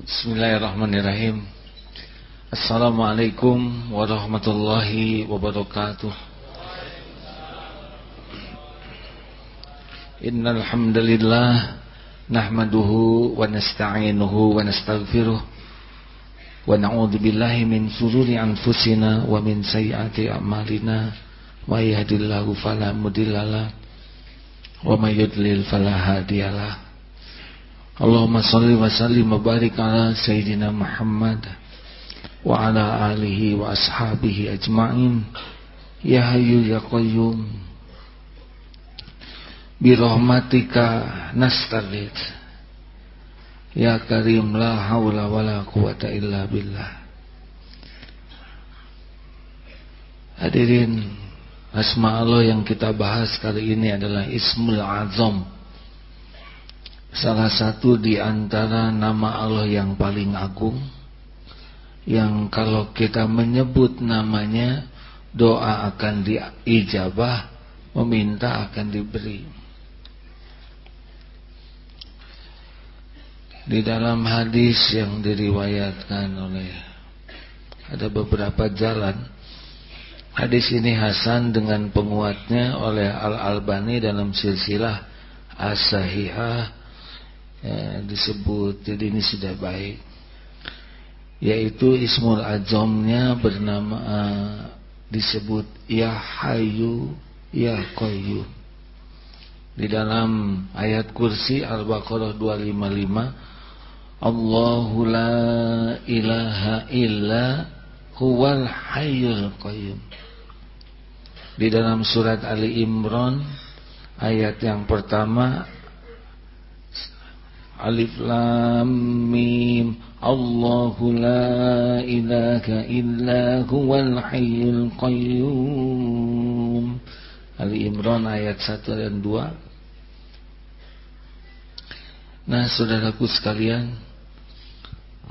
Bismillahirrahmanirrahim. Assalamualaikum warahmatullahi wabarakatuh. Innal hamdalillah nahmaduhu wa nasta'inuhu wa nastaghfiruh wa na'udzu billahi min shururi anfusina wa min sayyiati a'malina. May yahdihillahu fala mudhillalah wa may yudlil fala hadiyalah Allahumma salli wa sallim wa barik ala sayyidina Muhammad wa ala alihi wa ashabihi ajma'in. Ya hayyu ya qayyum bi rahmatika ya karim la haula wala quwata illa billah. Hadirin asma Allah yang kita bahas kali ini adalah Ismul Azam Salah satu di antara nama Allah yang paling agung Yang kalau kita menyebut namanya Doa akan diijabah Meminta akan diberi. Di dalam hadis yang diriwayatkan oleh Ada beberapa jalan. Hadis ini Hasan dengan penguatnya oleh Al-Albani dalam silsilah As-Sahihah ya, disebut. Jadi ini sudah baik. Yaitu Ismul Azamnya bernama uh, disebut Ya Hayu Ya Qayyum. Di dalam ayat kursi Al-Baqarah 255 Allahu la ilaha illa huwal hayyul qayyum. Di dalam surat Ali Imran ayat yang pertama Alif Lam Mim. Allahu la ilaha illa huwal hayyul qayyum. Ali Imran ayat 1 dan 2 Nah saudaraku sekalian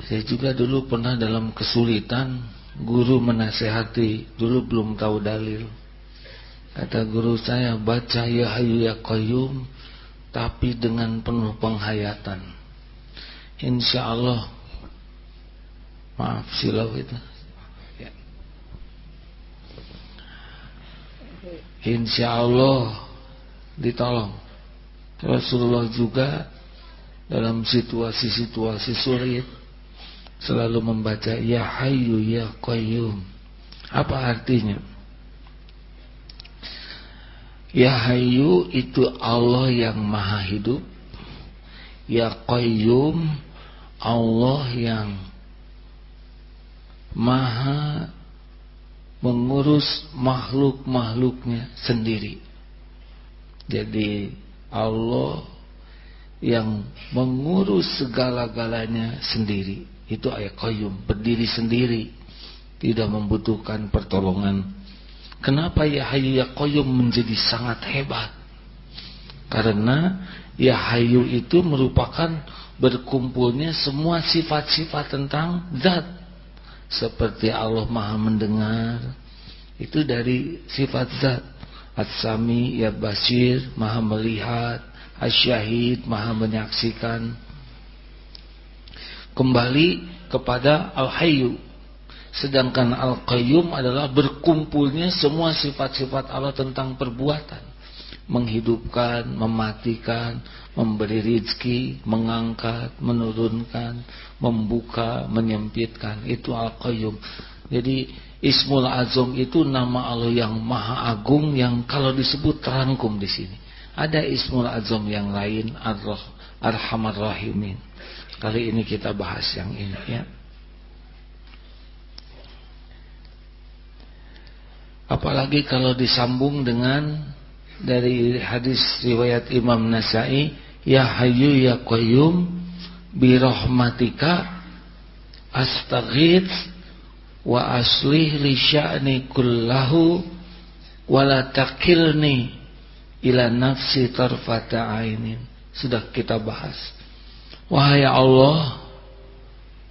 Saya juga dulu pernah dalam kesulitan Guru menasehati Dulu belum tahu dalil. Kata guru saya Baca ya hayu ya qayyum tapi dengan penuh penghayatan. Insya Allah, maaf silau itu. Ya. Insya Allah ditolong. Rasulullah juga dalam situasi-situasi sulit selalu membaca Ya Hayyu Ya Qayyum. Apa artinya? Ya Hayyu itu Allah yang maha hidup. Ya Qayyum Allah yang maha mengurus makhluk-makhluknya sendiri. Jadi Allah yang mengurus segala-galanya sendiri. Itu ayat Qayyum Berdiri sendiri. Tidak membutuhkan pertolongan Kenapa Ya Ya Qayyum menjadi sangat hebat? Karena Ya Hayu itu merupakan berkumpulnya semua sifat-sifat tentang zat. Seperti Allah Maha mendengar. Itu dari sifat zat. As-Sami Ya Basir Maha melihat. As-Syahid Maha menyaksikan. Kembali kepada Al-Hayyu Sedangkan Al-Qayyum adalah berkumpulnya semua sifat-sifat Allah tentang perbuatan. Menghidupkan, mematikan, memberi rizki, mengangkat, menurunkan, membuka, menyempitkan. Itu Al-Qayyum. Jadi Ismul Azam itu nama Allah yang maha agung yang kalau disebut terangkum di sini. Ada Ismul Azam yang lain Ar-Rahman Rahimin. Kali ini kita bahas yang ini ya. Apalagi kalau disambung dengan dari hadis riwayat Imam Nasai, Ya Hayyu Ya Qayyum bi rahmatika astaghits wa aslih li sya'ni kullahu wa la takilni ila nafsi tarfata ainin. Sudah kita bahas. Wahai Allah,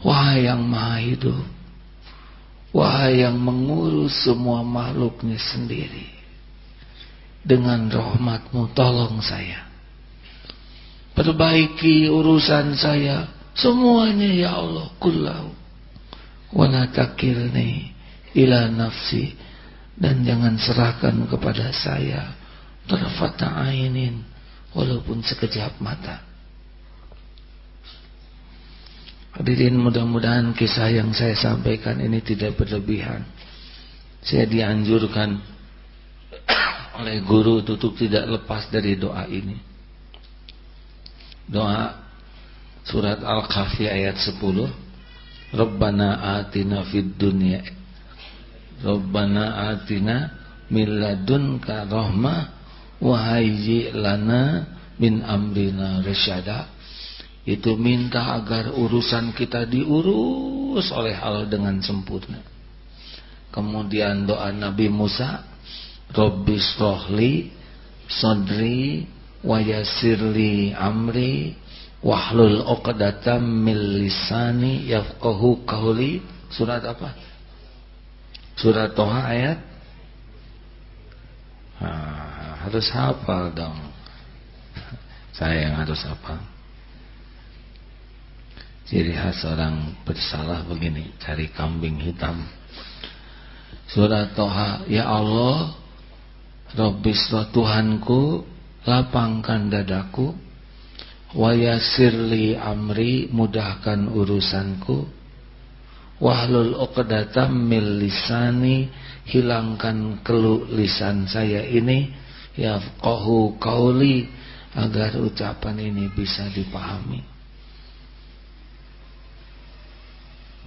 wahai yang Maha Hidup, Wahai yang mengurus semua makhluknya sendiri. Dengan rahmatmu tolong saya. Perbaiki urusan saya Semuanya ya Allah. Kullahu. Wala takilni ila nafsi. Dan jangan serahkan kepada saya. Tarfata ainin walaupun sekejap mata. Hadirin mudah-mudahan kisah yang saya sampaikan ini tidak berlebihan. Saya dianjurkan oleh guru tutup tidak lepas dari doa ini. Doa surat Al-Kahfi ayat 10. Rabbana atina fid dunya Rabbana atina min ladunka rahmah wa lana min amrina rasyada. Itu minta agar urusan kita diurus oleh Allah dengan sempurna. Kemudian doa Nabi Musa Rabbis rohli Sodri Wayasirli amri Wahlul uqdatam min lisani yafqahu qawli Surat apa? Surat Toha ayat nah, Harus hafal dong Saya yang harus hafal Ciri khas orang bersalah begini Cari kambing hitam. Surat Toha Ya Allah Rabbislah Tuhanku lapangkan dadaku. Wayasirli amri mudahkan urusanku. Wahlul uqdatam mil lisani hilangkan keluk lisan saya ini. Yafqahu qauli agar ucapan ini bisa dipahami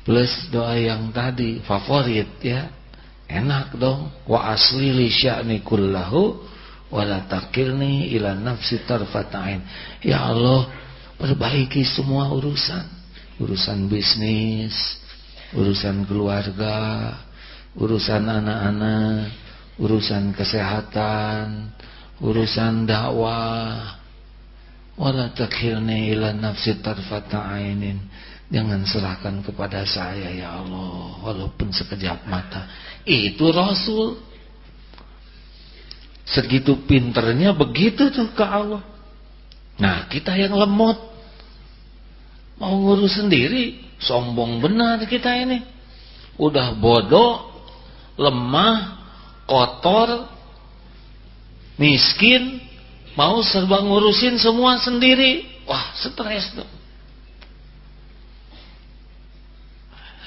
plus doa yang tadi favorit ya Enak dong. Wa asli li sya'ni kullahu wa la takilni ila nafsi tarfata'in. Ya Allah, perbaiki semua urusan. Urusan bisnis, urusan keluarga, urusan anak-anak, urusan kesehatan, urusan dakwah. Wala takilni ila nafsi tarfata'inin. Jangan serahkan kepada saya ya Allah Walaupun sekejap mata. Itu Rasul. Segitu pinternya begitu tuh ke Allah. Nah kita yang lemot. Mau ngurus sendiri Sombong benar kita ini. Udah bodoh Lemah Kotor Miskin Mau serba ngurusin semua sendiri. Wah stres tuh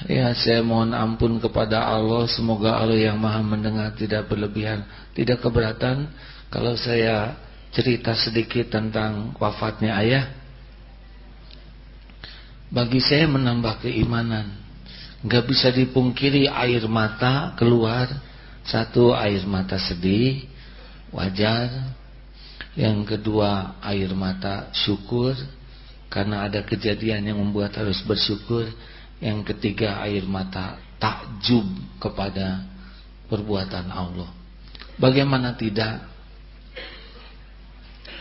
Ya saya mohon ampun kepada Allah. Semoga Allah yang maha mendengar Tidak berlebihan Tidak keberatan. Kalau saya cerita sedikit tentang wafatnya ayah Bagi saya menambah keimanan. Gak bisa dipungkiri air mata keluar. Satu air mata sedih Wajar. Yang kedua air mata syukur. Karena ada kejadian yang membuat harus bersyukur yang ketiga air mata takjub kepada perbuatan Allah. Bagaimana tidak?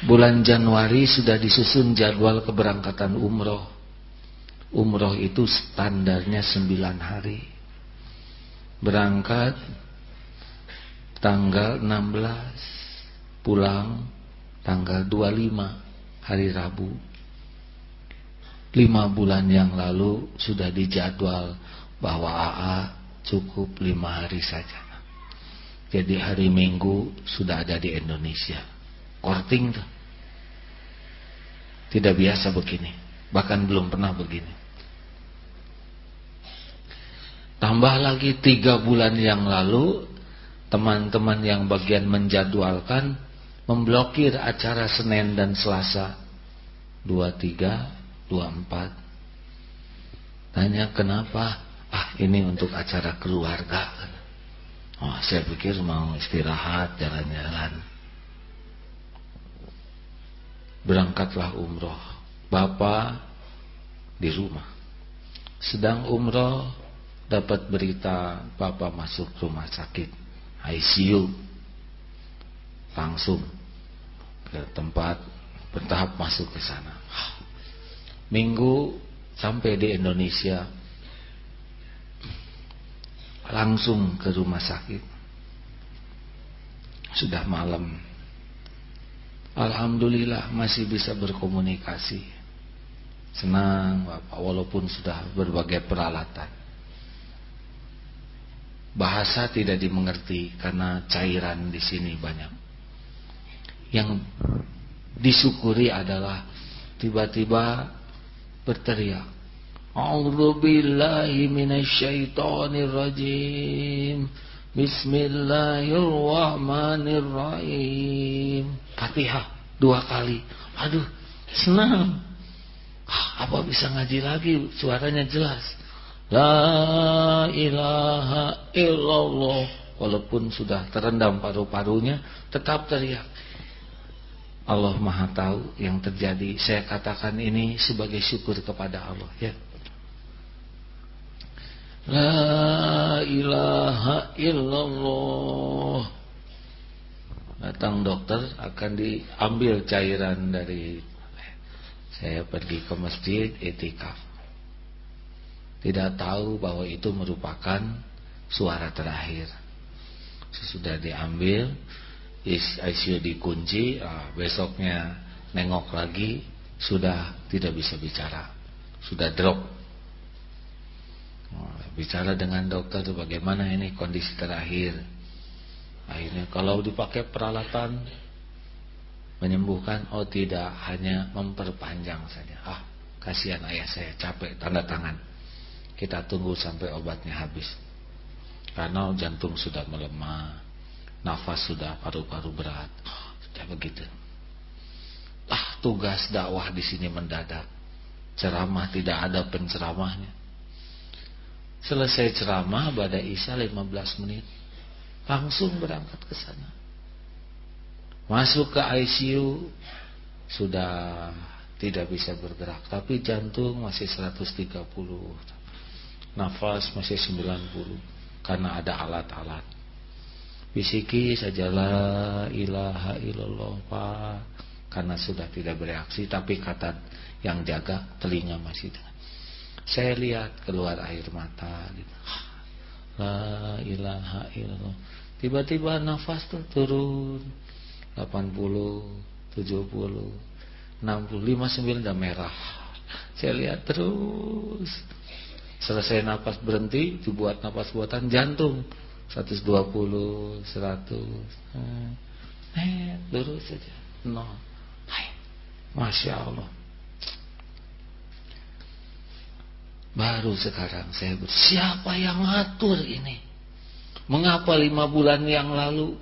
Bulan Januari sudah disusun jadwal keberangkatan umroh. Umroh itu standarnya 9 hari. Berangkat tanggal 16, pulang tanggal 25 hari Rabu lima bulan yang lalu sudah dijadwal bahwa AA cukup lima hari saja. Jadi hari Minggu sudah ada di Indonesia. Korting tuh. Tidak biasa begini. Bahkan belum pernah begini. Tambah lagi tiga bulan yang lalu, teman-teman yang bagian menjadwalkan memblokir acara Senin dan Selasa. Dua tiga 24 Tanya kenapa? Ah ini untuk acara keluarga. Oh saya pikir mau istirahat Jalan-jalan. Berangkatlah umroh. Bapak Di rumah. Sedang umroh Dapat berita Bapak masuk rumah sakit ICU Langsung Ke tempat Bertahap masuk ke sana Minggu sampai di Indonesia langsung ke rumah sakit. Sudah malam. Alhamdulillah masih bisa berkomunikasi. Senang Bapak walaupun sudah berbagai peralatan. Bahasa tidak dimengerti karena cairan di sini banyak. Yang disyukuri adalah tiba-tiba berteriak. A'udzu billahi minasyaitonir rajim. Bismillahirrahmanirrahim. Fatihah dua kali. Aduh, senang. Ah, apa bisa ngaji lagi? Suaranya jelas. La ilaha illallah. Walaupun sudah terendam paru-parunya, tetap teriak. Allah Maha tahu yang terjadi. Saya katakan ini sebagai syukur kepada Allah, ya. La ilaha illallah Datang dokter akan diambil cairan dari Saya pergi ke masjid etikaf Tidak tahu bahwa itu merupakan suara terakhir Sesudah diambil ICU dikunci ah, Besoknya nengok lagi Sudah tidak bisa bicara Sudah drop bicara dengan dokter itu bagaimana ini kondisi terakhir. Akhirnya kalau dipakai peralatan menyembuhkan, oh tidak, hanya memperpanjang saja. Ah, kasihan ayah saya capek tanda tangan. Kita tunggu sampai obatnya habis. Karena jantung sudah melemah, nafas sudah paru-paru berat. Sudah begitu. Ah, tugas dakwah di sini mendadak. Ceramah tidak ada penceramahnya. Selesai ceramah pada Isya 15 menit. Langsung berangkat ke sana. Masuk ke ICU Sudah tidak bisa bergerak. Tapi jantung masih 130 Nafas masih 90 Karena ada alat-alat Bisiki saja la ilaha illallah Pak Karena sudah tidak bereaksi Tapi kata yang jaga telinga masih dengan saya lihat keluar air mata gitu. La ilaha illallah. Tiba-tiba nafas tuh turun 80, 70, 60, 59 udah merah. Saya lihat terus. Selesai nafas berhenti, dibuat nafas buatan jantung 120, 100. Eh, terus saja. No. Masya Allah. Baru sekarang saya ber, siapa yang ngatur ini? Mengapa lima bulan yang lalu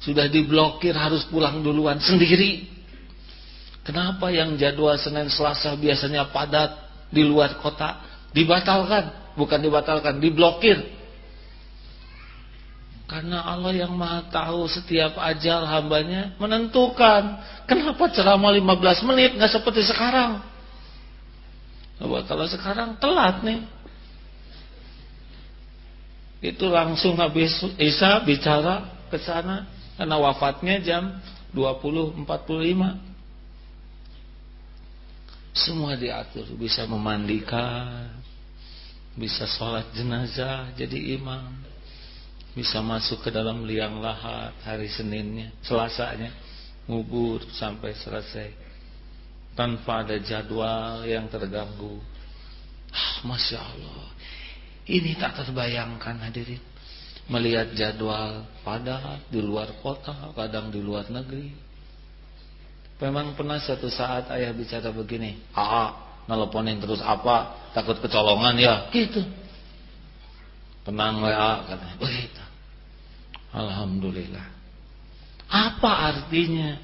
sudah diblokir harus pulang duluan sendiri? Kenapa yang jadwal Senin Selasa biasanya padat di luar kota dibatalkan? Bukan dibatalkan, diblokir. Karena Allah yang maha tahu setiap ajal hambanya menentukan. Kenapa ceramah 15 menit nggak seperti sekarang? Kalau sekarang telat nih. Itu langsung habis Isa bicara ke sana karena wafatnya jam 20.45. Semua diatur, bisa memandikan, bisa sholat jenazah jadi imam, bisa masuk ke dalam liang lahat hari Seninnya, Selasanya, ngubur sampai selesai tanpa ada jadwal yang terganggu. Ah, Masya Allah. Ini tak terbayangkan hadirin. Melihat jadwal padat di luar kota, kadang di luar negeri. Memang pernah suatu saat ayah bicara begini, "Aa, nelponin terus apa? Takut kecolongan ya?" Gitu. Tenang WA katanya. Begitu. Alhamdulillah. Apa artinya?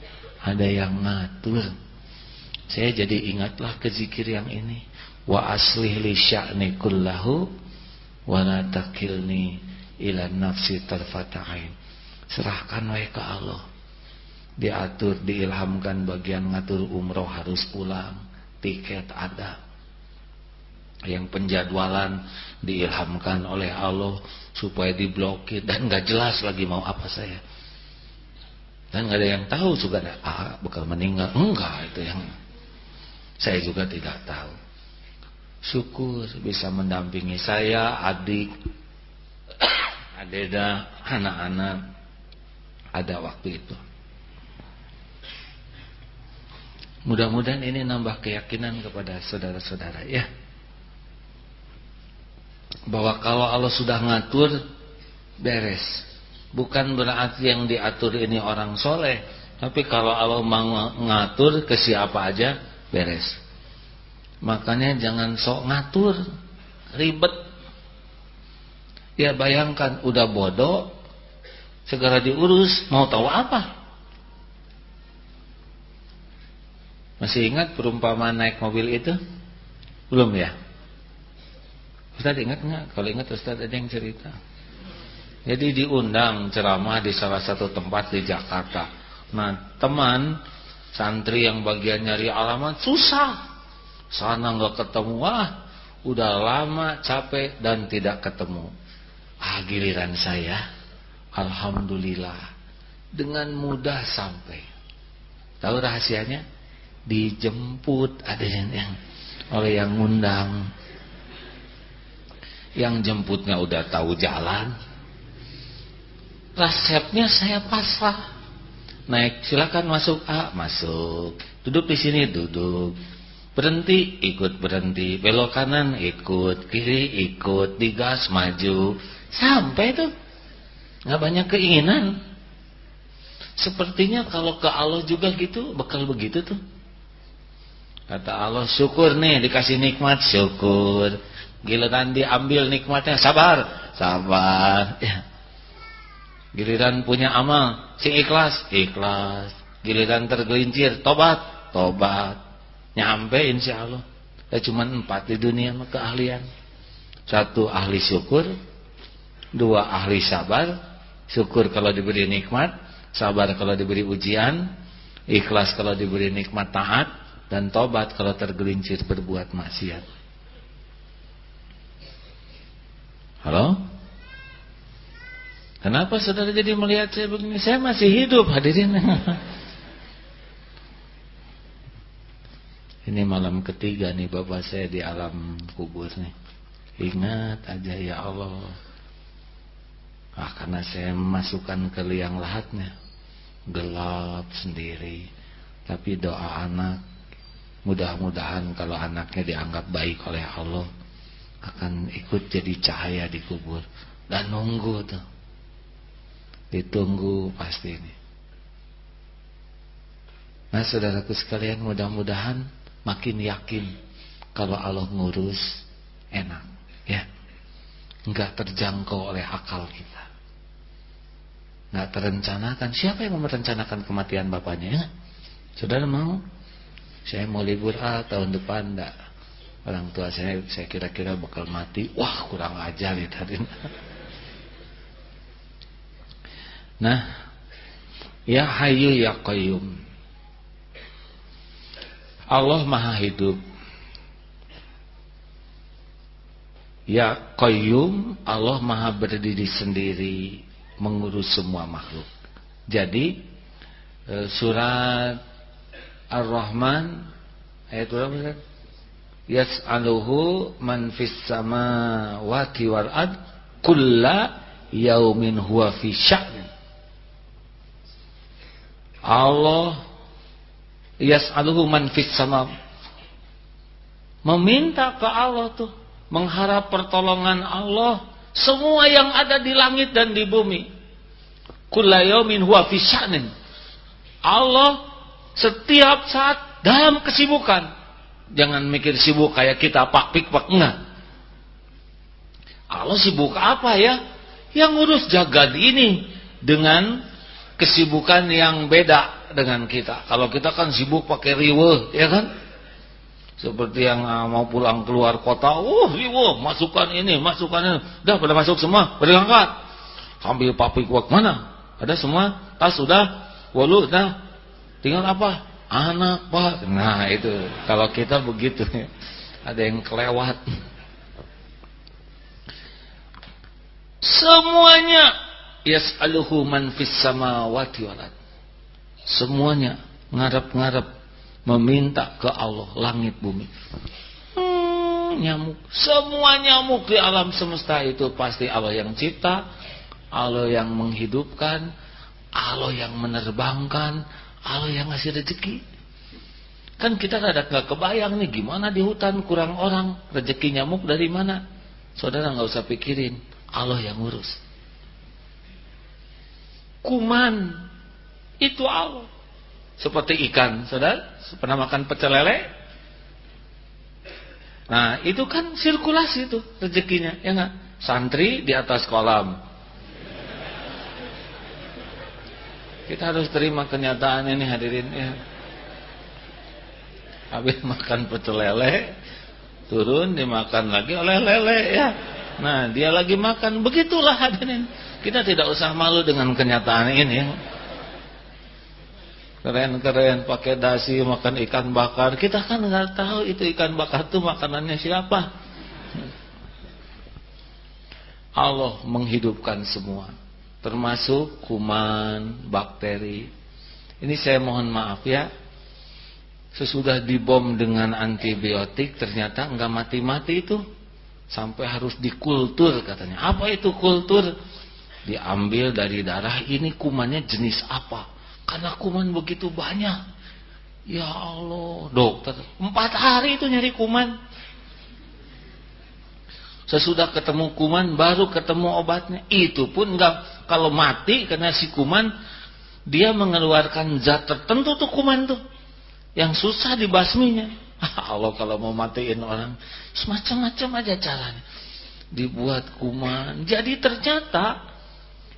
Ada yang ngatur saya jadi ingatlah ke zikir yang ini. Wa aslih li sya'ni kullahu wa la takilni ila nafsi tarfata'ain. Serahkan wae ke Allah. Diatur, diilhamkan bagian ngatur umroh harus pulang. Tiket ada. Yang penjadwalan diilhamkan oleh Allah supaya diblokir dan gak jelas lagi mau apa saya. Dan gak ada yang tahu juga ada ah, bakal meninggal. Enggak itu yang saya juga tidak tahu. Syukur bisa mendampingi saya, adik, adeda, anak-anak ada waktu itu. Mudah-mudahan ini nambah keyakinan kepada saudara-saudara ya. Bahwa kalau Allah sudah ngatur beres. Bukan berarti yang diatur ini orang soleh. Tapi kalau Allah mau ngatur ke siapa aja beres. Makanya jangan sok ngatur. Ribet. Ya bayangkan udah bodoh. Segera diurus. Mau tahu apa? Masih ingat perumpamaan naik mobil itu? Belum ya? Ustaz ingat nggak? Kalau ingat Ustaz ada yang cerita. Jadi diundang ceramah di salah satu tempat di Jakarta. Nah teman santri yang bagian nyari alamat susah. Sana nggak ketemu. Wah udah lama capek dan tidak ketemu. Ah giliran saya. Alhamdulillah. Dengan mudah sampai. Tahu rahasianya? dijemput ada yang, yang oleh yang ngundang yang jemputnya udah tahu jalan. Resepnya saya pasrah. Naik silakan masuk A masuk. Duduk di sini duduk. Berhenti ikut berhenti. Belok kanan ikut. Kiri ikut. Digas maju. Sampai tuh. Nggak banyak keinginan. Sepertinya kalau ke Allah juga gitu bakal begitu tuh. Kata Allah syukur nih dikasih nikmat syukur. Giliran diambil nikmatnya sabar, sabar. Ya. Giliran punya amal, sing ikhlas, ikhlas. Giliran tergelincir, tobat, tobat. Nyampe insya Allah. Ya cuma empat di dunia mah keahlian. Satu ahli syukur, dua ahli sabar. Syukur kalau diberi nikmat, sabar kalau diberi ujian, ikhlas kalau diberi nikmat taat dan tobat kalau tergelincir berbuat maksiat. Halo? Kenapa saudara jadi melihat saya begini? Saya masih hidup hadirin. Ini malam ketiga nih bapak saya di alam kubur nih. Ingat aja ya Allah. Ah karena saya masukkan ke liang lahatnya. Gelap sendiri. Tapi doa anak Mudah-mudahan kalau anaknya dianggap baik oleh Allah akan ikut jadi cahaya di kubur dan nunggu tuh. Ditunggu pasti ini. Nah, saudaraku sekalian, mudah-mudahan makin yakin kalau Allah ngurus enak, ya. Enggak terjangkau oleh akal kita. Enggak terencanakan. Siapa yang merencanakan kematian bapaknya? Saudara mau? saya mau libur ah tahun depan enggak orang tua saya saya kira-kira bakal mati. Wah kurang ajar ya tadi. Nah ya hayu ya qayyum. Allah maha hidup. Ya qayyum Allah maha berdiri sendiri mengurus semua makhluk. Jadi eh, surat Ar-Rahman ayat berapa? Yas'aluhu man fis samawati wal ard kulla yaumin huwa fi sya'n. Allah yas'aluhu man fis sama meminta ke Allah tuh mengharap pertolongan Allah semua yang ada di langit dan di bumi kulla yaumin huwa fi sya'nin Allah setiap saat dalam kesibukan. Jangan mikir sibuk kayak kita pak pik pak enggak. Allah sibuk apa ya? Yang ngurus jagat ini dengan kesibukan yang beda dengan kita. Kalau kita kan sibuk pakai riwe, ya kan? Seperti yang uh, mau pulang keluar kota, uh riwe, masukkan ini, masukkan ini. Udah pada masuk semua, berangkat. Sambil papik wak mana? Ada semua? Tas sudah? Walu dah Tinggal apa? Anak pak. Nah itu kalau kita begitu ada yang kelewat. Semuanya yas'aluhu man fis samawati wal Semuanya ngarep-ngarep meminta ke Allah langit bumi. Hmm, nyamuk. Semua nyamuk di alam semesta itu pasti Allah yang cipta, Allah yang menghidupkan, Allah yang menerbangkan, Allah yang ngasih rezeki. Kan kita rada gak kebayang nih gimana di hutan kurang orang, rezeki nyamuk dari mana? Saudara nggak usah pikirin, Allah yang ngurus. Kuman itu Allah. Seperti ikan, saudara, pernah makan pecel lele? Nah, itu kan sirkulasi itu rezekinya, ya enggak? Santri di atas kolam. Kita harus terima kenyataan ini hadirin ya. Habis makan pecel lele turun dimakan lagi oleh lele ya. Nah dia lagi makan. Begitulah hadirin. Kita tidak usah malu dengan kenyataan ini. Keren-keren pakai dasi makan ikan bakar. Kita kan nggak tahu itu ikan bakar itu makanannya siapa. Allah menghidupkan semua termasuk kuman bakteri. Ini saya mohon maaf ya. Sesudah dibom dengan antibiotik ternyata enggak mati-mati itu. Sampai harus dikultur katanya. Apa itu kultur? Diambil dari darah. Ini kumannya jenis apa? Karena kuman begitu banyak. Ya Allah dokter. Empat hari itu nyari kuman sesudah ketemu kuman baru ketemu obatnya itu pun enggak kalau mati karena si kuman dia mengeluarkan zat tertentu tuh kuman tuh yang susah dibasminya. Allah kalau mau matiin orang, semacam-macam aja caranya. Dibuat kuman. Jadi ternyata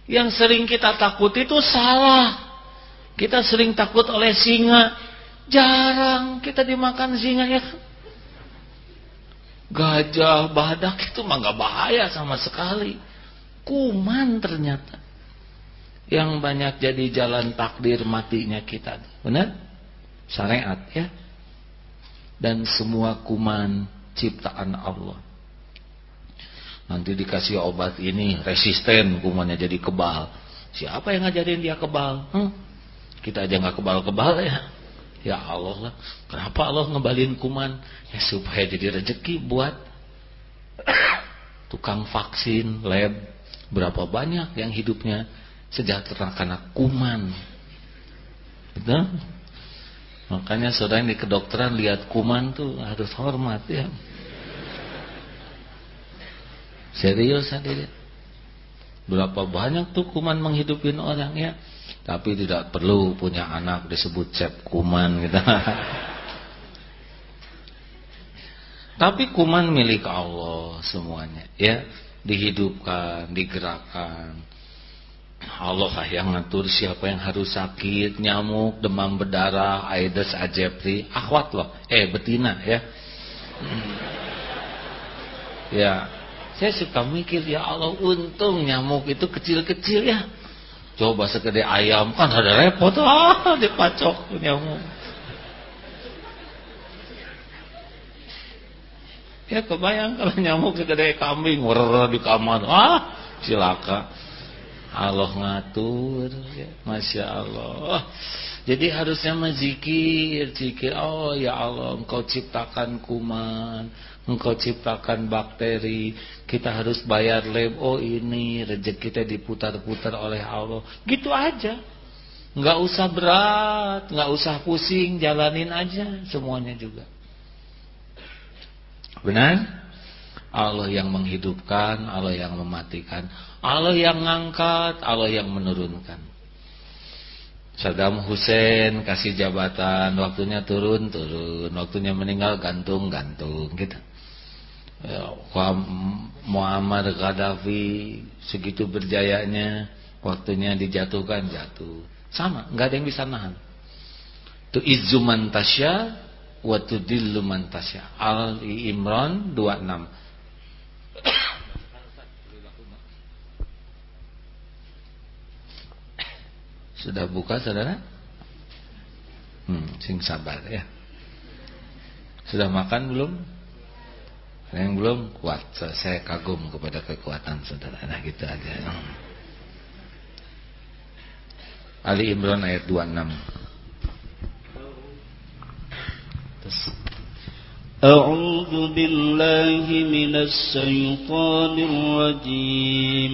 yang sering kita takut itu salah. Kita sering takut oleh singa. Jarang kita dimakan singa ya. Gajah, badak itu mah gak bahaya sama sekali. Kuman ternyata. Yang banyak jadi jalan takdir matinya kita. Benar? syariat ya dan semua kuman ciptaan Allah nanti dikasih obat ini resisten kumannya jadi kebal siapa yang ngajarin dia kebal hmm? kita aja nggak kebal-kebal ya ya Allah lah kenapa Allah ngebalin kuman ya supaya jadi rezeki buat tukang vaksin lab berapa banyak yang hidupnya sejahtera karena kuman betul Makanya saudara yang di kedokteran lihat kuman tuh harus hormat ya. Serius hadirin. Berapa banyak tuh kuman menghidupin orang ya. Tapi tidak perlu punya anak disebut cep kuman gitu. Tapi kuman milik Allah semuanya ya. Dihidupkan, digerakkan. Allah lah yang ngatur siapa yang harus sakit, nyamuk, demam berdarah, Aedes aegypti, akhwat loh, eh betina ya. Ya, saya suka mikir ya Allah untung nyamuk itu kecil-kecil ya. Coba segede ayam kan ada repot ah dipacok nyamuk. Ya kebayang kalau nyamuk segede kambing warna di kamar, ah cilaka. Allah ngatur ya. Masya Allah Jadi harusnya mazikir Zikir Oh ya Allah Engkau ciptakan kuman Engkau ciptakan bakteri. Kita harus bayar lab. Oh ini rezeki kita diputar-putar oleh Allah. Gitu aja. Nggak usah berat Nggak usah pusing. Jalanin aja semuanya juga. Benar? Allah yang menghidupkan Allah yang mematikan Allah yang ngangkat, Allah yang menurunkan. Saddam Hussein kasih jabatan, waktunya turun, turun, waktunya meninggal gantung, gantung gitu. Ya, Muammar Gaddafi segitu berjayanya, waktunya dijatuhkan, jatuh. Sama, nggak ada yang bisa nahan. Tu izzuman tasya wa tudillu. Al Imran 26. Sudah buka saudara? Hmm, sing sabar ya. Sudah makan belum? Yang belum kuat. Saya kagum kepada kekuatan saudara. Nah gitu aja. Ali Imran ayat 26. Terus. أعوذ بالله من الشيطان الرجيم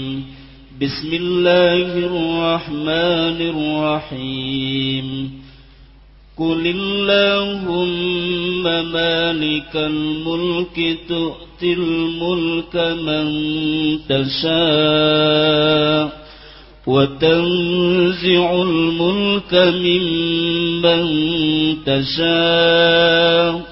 بسم الله الرحمن الرحيم. قل اللهم مالك الملك تؤتي الملك من تشاء وتنزع الملك ممن تشاء.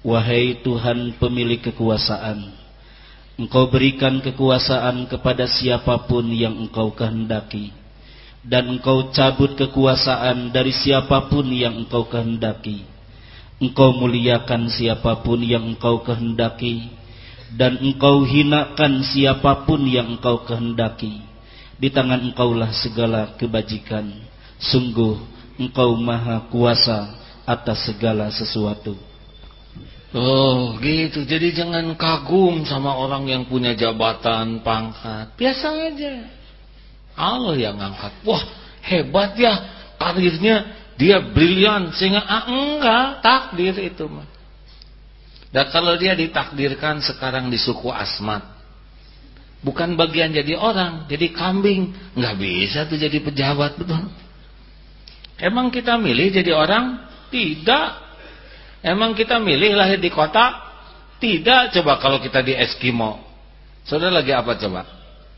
Wahai Tuhan pemilik kekuasaan Engkau berikan kekuasaan kepada siapa pun yang engkau kehendaki dan engkau cabut kekuasaan dari siapa pun yang engkau kehendaki. Engkau muliakan siapa pun yang engkau kehendaki dan engkau hinakan siapa pun yang engkau kehendaki. Di tangan engkaulah segala kebajikan. Sungguh engkau maha kuasa atas segala sesuatu. Oh gitu Jadi jangan kagum sama orang yang punya jabatan Pangkat Biasa aja Allah yang ngangkat. Wah, hebat ya karirnya, dia brilian sehingga ah, enggak, takdir itu mah. Dan kalau dia ditakdirkan sekarang di suku Asmat, bukan bagian jadi orang, jadi kambing, nggak bisa tuh jadi pejabat betul. Emang kita milih jadi orang? Tidak. Emang kita milih lahir di kota? Tidak. Coba kalau kita di Eskimo, saudara lagi apa coba?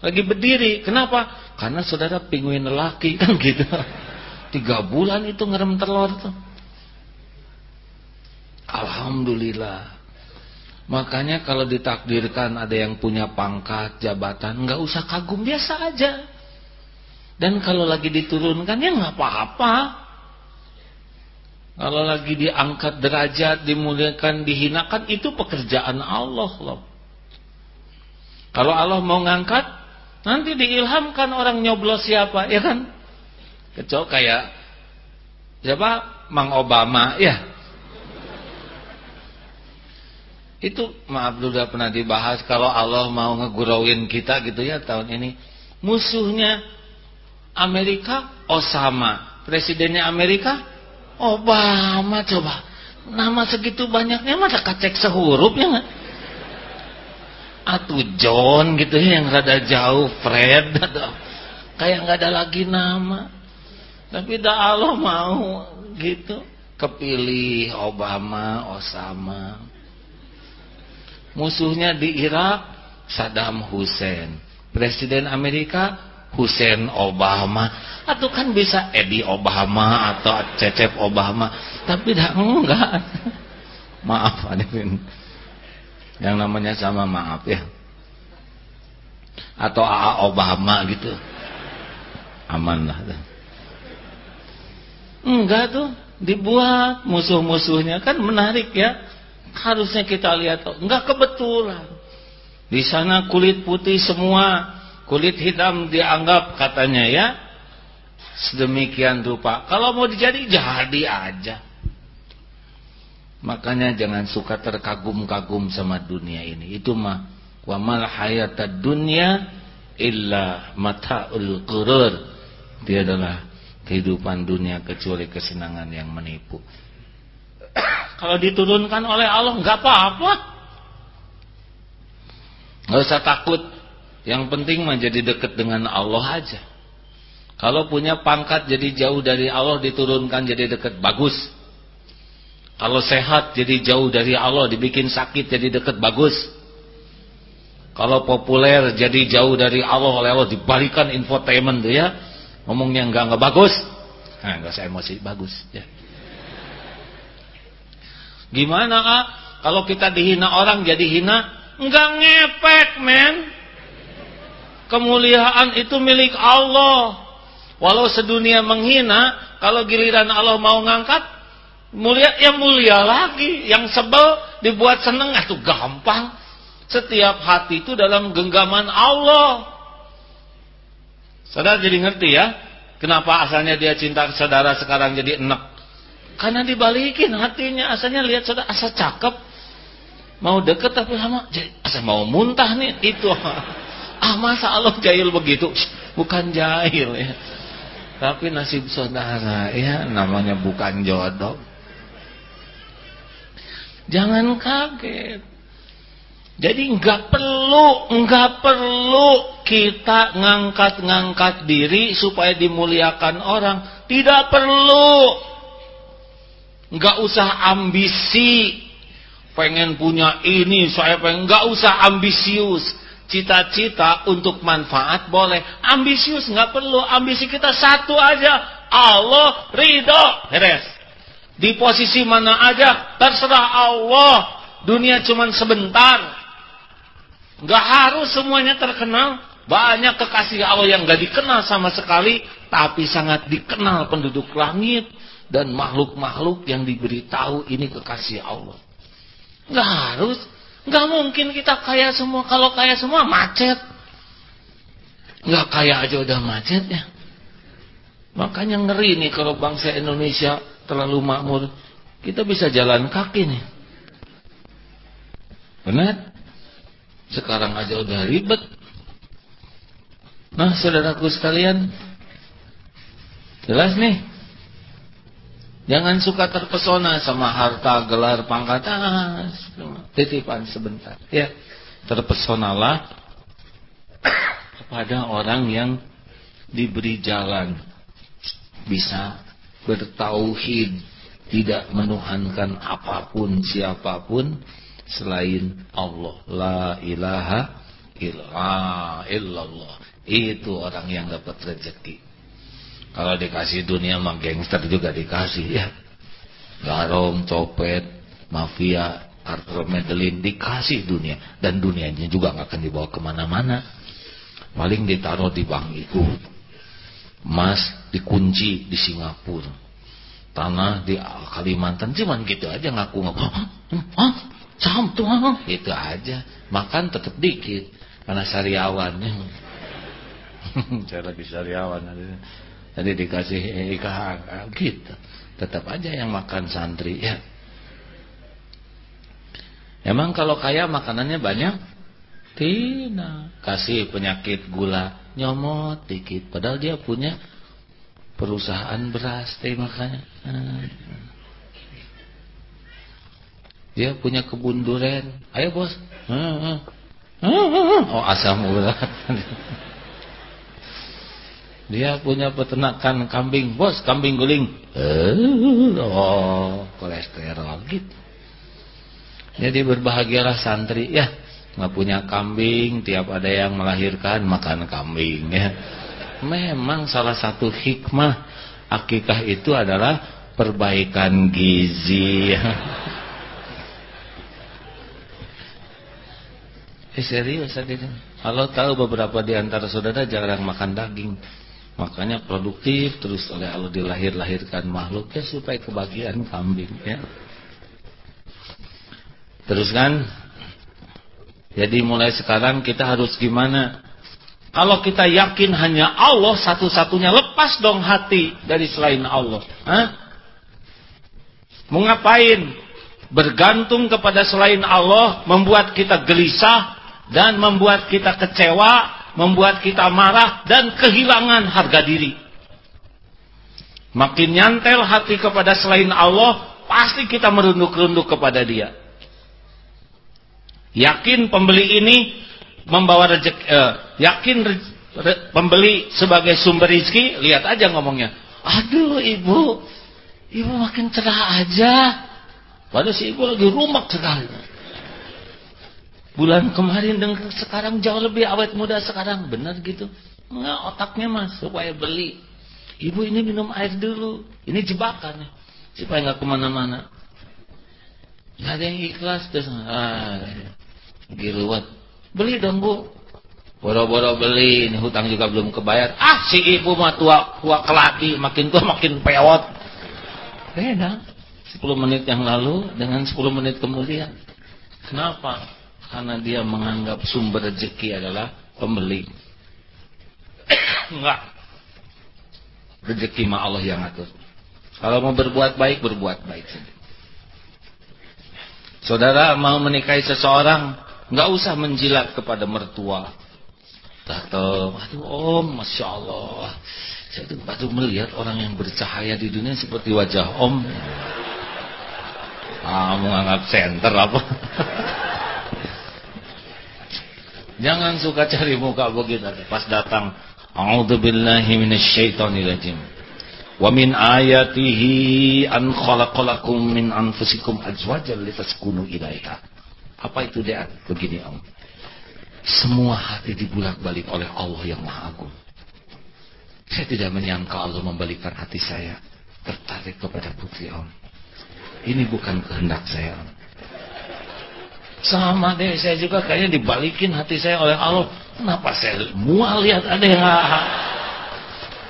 Lagi berdiri. Kenapa? Karena saudara penguin lelaki kan gitu. Tiga bulan itu ngerem telur tuh. Alhamdulillah. Makanya kalau ditakdirkan ada yang punya pangkat, jabatan, nggak usah kagum biasa aja. Dan kalau lagi diturunkan ya nggak apa-apa. Kalau lagi diangkat derajat, dimuliakan, dihinakan itu pekerjaan Allah loh. Kalau Allah mau ngangkat, Nanti diilhamkan orang nyoblos siapa, ya kan? Kecuali kayak siapa? Mang Obama, ya. Itu maaf sudah pernah dibahas kalau Allah mau ngegurauin kita gitu ya tahun ini. Musuhnya Amerika Osama, presidennya Amerika Obama coba. Nama segitu banyaknya masa kacek sehurup ya enggak? Atu John gitu ya yang rada jauh Fred atau kayak nggak ada lagi nama tapi dah Allah mau gitu kepilih Obama Osama musuhnya di Irak Saddam Hussein Presiden Amerika Hussein Obama. Atau kan bisa Eddie Obama atau Cecep Obama. Tapi dah enggak. Maaf Adivin yang namanya sama maaf ya. Atau AA Obama gitu. Aman lah enggak tuh. Dibuat musuh-musuhnya. Kan menarik ya. Harusnya kita lihat. Enggak kebetulan. Di sana kulit putih semua kulit hitam dianggap katanya ya sedemikian rupa kalau mau dijadi jadi aja Makanya jangan suka terkagum-kagum sama dunia ini. Itu mah wa mal hayatad dunya illa mataul qurur. Dia adalah kehidupan dunia kecuali kesenangan yang menipu. Kalau diturunkan oleh Allah nggak apa-apa. Nggak usah takut. Yang penting menjadi dekat dengan Allah aja. Kalau punya pangkat jadi jauh dari Allah diturunkan jadi dekat bagus. Kalau sehat jadi jauh dari Allah, dibikin sakit jadi dekat bagus. Kalau populer jadi jauh dari Allah oleh Allah dibalikan infotainment tuh ya. Ngomongnya enggak enggak bagus. Nah, enggak saya emosi bagus ya. Gimana ah? Kalau kita dihina orang jadi hina, enggak ngepek, men. Kemuliaan itu milik Allah. Walau sedunia menghina, kalau giliran Allah mau ngangkat, Mulia ya mulia lagi. Yang sebel dibuat seneng itu gampang. Setiap hati itu dalam genggaman Allah. Saudara jadi ngerti ya. Kenapa asalnya dia cinta saudara sekarang jadi enak. Karena dibalikin hatinya asalnya lihat sudah asa cakep mau deket tapi lama asa mau muntah nih itu ah masa Allah jahil begitu? Bukan jahil ya. Tapi nasib saudara ya namanya bukan jodoh. Jangan kaget. Jadi nggak perlu nggak perlu kita ngangkat-ngangkat diri supaya dimuliakan orang. Tidak perlu. Nggak usah ambisi. Pengen punya ini saya pengen. Nggak usah ambisius cita-cita untuk manfaat boleh. Ambisius nggak perlu. Ambisi kita satu aja. Allah ridho. Beres. Di posisi mana aja terserah Allah. Dunia cuman sebentar. Nggak harus semuanya terkenal. Banyak kekasih Allah yang gak dikenal sama sekali tapi sangat dikenal penduduk langit dan makhluk-makhluk yang diberitahu ini kekasih Allah. Gak harus, gak mungkin kita kaya semua. Kalau kaya semua macet. Gak kaya aja udah macet ya. Makanya ngeri nih kalau bangsa Indonesia terlalu makmur. Kita bisa jalan kaki nih. Benar? Sekarang aja udah ribet. Nah, saudaraku sekalian, jelas nih Jangan suka terpesona sama harta, gelar, pangkat, ah, titipan sebentar. Ya, terpesonalah kepada orang yang diberi jalan bisa bertauhid, tidak menuhankan apa pun siapa pun selain Allah. La ilaha illallah. Itu orang yang dapat rezeki. Kalau dikasih dunia mah gangster juga dikasih ya. Garong, copet, mafia, Arthur Medellin dikasih dunia dan dunianya juga nggak akan dibawa ke mana-mana. Paling ditaruh di bank itu. Emas dikunci di Singapura. Tanah di Kalimantan cuman gitu aja ngaku ngaku. Hah? Tuh itu aja. Makan tetap dikit karena sariawan. Saya lagi sariawan. Jadi dikasih IKH gitu. Tetap aja yang makan santri ya. Emang kalau kaya makanannya banyak? Tidak. Kasih penyakit gula nyomot dikit. Padahal dia punya perusahaan beras teh makanya. Dia punya kebun duren. Ayo bos. Oh asam urat. Dia punya peternakan kambing, bos kambing guling. Eh, oh, kolesterol gitu. Jadi berbahagialah santri ya, nggak punya kambing, tiap ada yang melahirkan makan kambing ya. Memang salah satu hikmah akikah itu adalah perbaikan gizi. Ya. Eh serius Kalau tahu beberapa di antara saudara jarang makan daging. Makanya produktif terus oleh Allah dilahir-lahirkan makhluknya supaya kebahagiaan kambing ya. Terus kan jadi mulai sekarang kita harus gimana? Kalau kita yakin hanya Allah satu-satunya lepas dong hati dari selain Allah. Hah? Mau ngapain? Bergantung kepada selain Allah membuat kita gelisah dan membuat kita kecewa membuat kita marah dan kehilangan harga diri. Makin nyantel hati kepada selain Allah, pasti kita merunduk-runduk kepada dia. Yakin pembeli ini membawa rezeki, eh, yakin re, re, pembeli sebagai sumber rezeki, lihat aja ngomongnya. Aduh ibu, ibu makin cerah aja. Padahal si ibu lagi rumak sekali. Bulan kemarin dan sekarang jauh lebih awet muda sekarang. Benar gitu. Enggak otaknya mas supaya beli. Ibu ini minum air dulu. Ini jebakan. Supaya nggak ke mana-mana. Gak ada yang ikhlas. Terus, ah, giluat. Beli dong bu. Boro-boro beli. Ini hutang juga belum kebayar. Ah si ibu mah tua, tua kelati. Makin tua makin pewot. Beda. 10 menit yang lalu dengan 10 menit kemudian. Kenapa? Karena dia menganggap sumber rezeki adalah pembeli. Enggak. Rezeki mah Allah yang atur. Kalau mau berbuat baik, berbuat baik saja. Saudara mau menikahi seseorang, nggak usah menjilat kepada mertua. Datang, aduh om, masya Allah. Saya tuh baru melihat orang yang bercahaya di dunia seperti wajah om. Ah, mau anggap center apa? Jangan suka cari muka begitu. Pas datang, A'udzubillahi minasyaitonirrajim. Wa min ayatihi an khalaqalakum min anfusikum azwajan litaskunu ilaiha. Apa itu dia? Begini Om. Semua hati dibulak-balik oleh Allah yang Maha Agung. Saya tidak menyangka Allah membalikkan hati saya tertarik kepada putri Om. Ini bukan kehendak saya Om. Sama deh saya juga kayaknya dibalikin hati saya oleh Allah. Kenapa saya mual lihat yang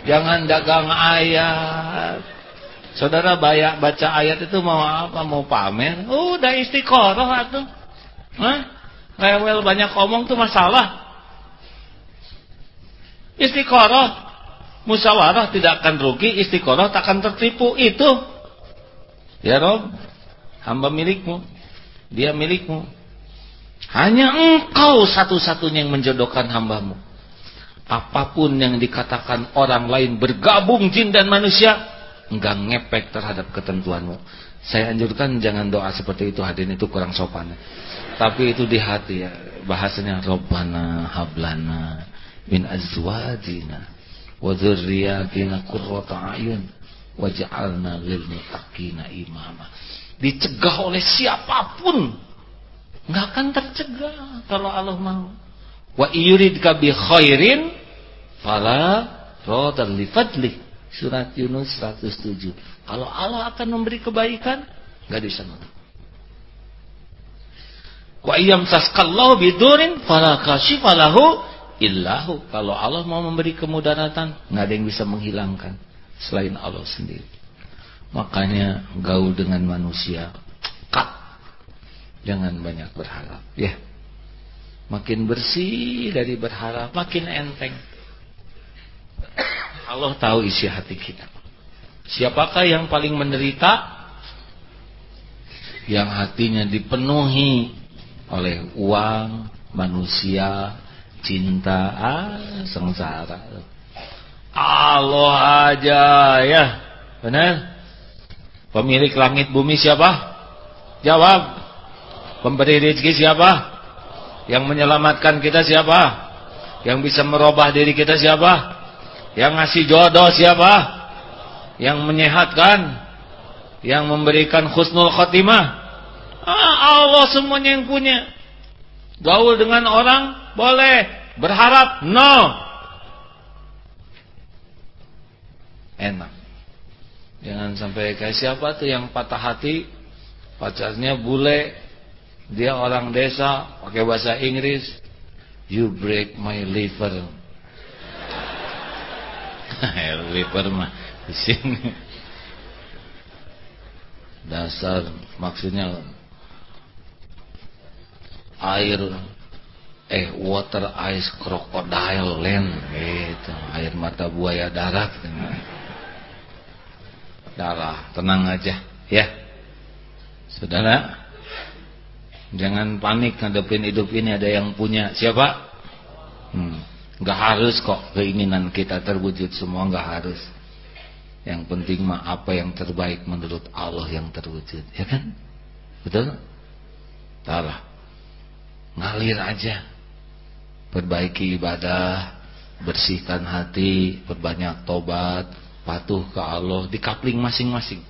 Jangan dagang ayat. Saudara bayak baca ayat itu mau apa? Mau pamer? Udah istiqoroh atuh. Hah? Rewel banyak omong tuh masalah. Istiqoroh. Musyawarah tidak akan rugi, istiqoroh tak akan tertipu. Itu. Ya Rob, hamba milikmu. Dia milikmu. Hanya engkau satu-satunya yang menjodohkan hambamu. Apa pun yang dikatakan orang lain bergabung jin dan manusia enggak ngepek terhadap ketentuanmu. Saya anjurkan jangan doa seperti itu hadirin itu kurang sopan. Tapi itu di hati ya bahasanya Robbana hablana min azwajina wa dzurriyyatina qurrata ayun waj'alna lil muttaqina imama. Dicegah oleh siapa pun enggak akan tercegah kalau Allah mau wa yuridka bi khairin Fala rodan li fadli. Surat Yunus 107. Kalau Allah akan memberi kebaikan, enggak bisa nolak. Wa iyam tasqallahu bidurin fala kashifa lahu illahu. Kalau Allah mau memberi kemudaratan, enggak ada yang bisa menghilangkan selain Allah sendiri. Makanya gaul dengan manusia, kat. Jangan banyak berharap, ya. Makin bersih dari berharap, makin enteng. Allah tahu isi hati kita. Siapakah yang paling menderita? Yang hatinya dipenuhi oleh uang, manusia, cinta, ah, sengsara. Allah aja ya. Benar? Pemilik langit bumi siapa? Jawab. Pemberi rezeki siapa? Yang menyelamatkan kita siapa? Yang bisa merubah diri kita siapa? Yang ngasih jodoh siapa? Yang menyehatkan? Yang memberikan khusnul khotimah? Ah, Allah semuanya yang punya. Gaul dengan orang boleh, berharap no. Enak. Jangan sampai kayak siapa tuh yang patah hati, pacarnya bule, dia orang desa, pakai bahasa Inggris, you break my liver. Liver mah di sini. Dasar maksudnya air eh water ice crocodile land gitu air mata buaya darat darah tenang aja ya saudara jangan panik ngadepin hidup ini ada yang punya siapa hmm. Gak harus kok keinginan kita terwujud semua gak harus. Yang penting mah apa yang terbaik menurut Allah yang terwujud, ya kan? Betul? Talah. Ngalir aja. Perbaiki ibadah, bersihkan hati, perbanyak tobat, patuh ke Allah, di kapling masing-masing.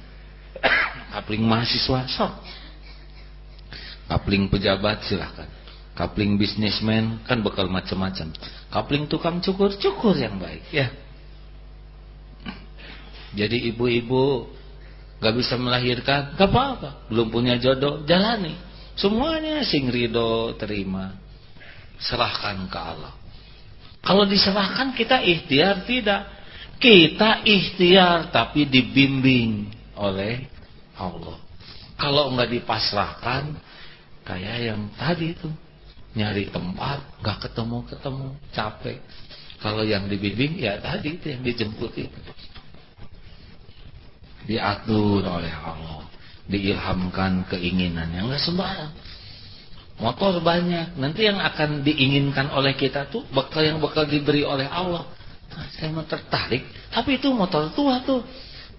kapling mahasiswa, sok. Kapling pejabat silahkan Kapling bisnismen kan bakal macam-macam. Kapling tukang cukur, cukur yang baik ya. Jadi ibu-ibu gak bisa melahirkan, gak apa-apa. Belum punya jodoh, jalani. Semuanya sing ridho terima. Serahkan ke Allah. Kalau diserahkan kita ikhtiar tidak. Kita ikhtiar tapi dibimbing oleh Allah. Kalau nggak dipasrahkan kayak yang tadi itu. Nyari tempat nggak ketemu ketemu capek. Kalau yang dibimbing ya tadi itu yang dijemput itu. Diatur oleh Allah. Diilhamkan keinginannya. Nggak sembarang. Motor banyak. Nanti yang akan diinginkan oleh kita tuh bekal yang bakal diberi oleh Allah. Nah, saya mau tertarik. Tapi itu motor tua tuh.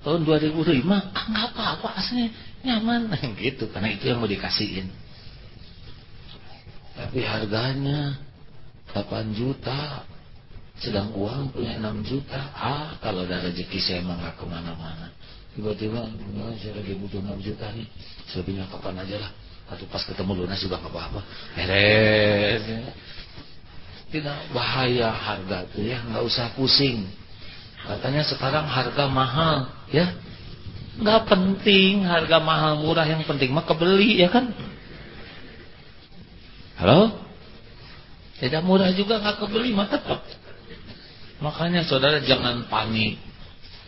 Tahun 2005 ah nggak apa-apa aslinya. Nyaman. Gitu. Karena itu yang mau dikasihin tapi harganya 8 juta sedang uang punya 6 juta. Ah kalau ada rezeki saya emang gak ke mana-mana. Tiba-tiba saya lagi butuh 6 juta nih. Selebihnya kapan aja lah. Atau pas ketemu lunas juga gak apa-apa. Beres. Tidak bahaya harga tuh ya nggak usah pusing. Katanya sekarang harga mahal ya. Nggak penting harga mahal murah yang penting mah kebeli ya kan halo tidak murah juga nggak kebeli mah tetap makanya saudara jangan panik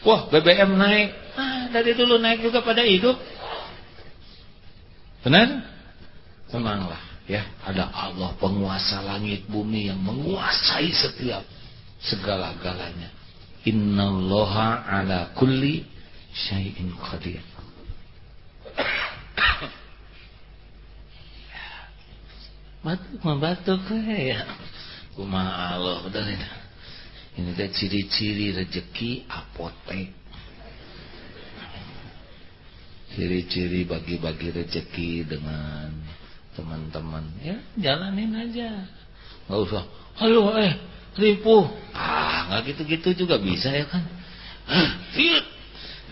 wah BBM naik ah dari dulu naik juga pada hidup Benar? Tenanglah ya, ada Allah penguasa langit bumi yang menguasai setiap segala-galanya. Innallaha ala kulli syai'in qadir. Batuk membatuk ya. Kumaha Allah udah ini. Ini teh ciri-ciri rezeki apotek. Ciri-ciri bagi-bagi rezeki dengan teman-teman. Ya jalanin aja. Nggak usah halo eh ribu ah nggak gitu-gitu juga bisa ya kan. Fit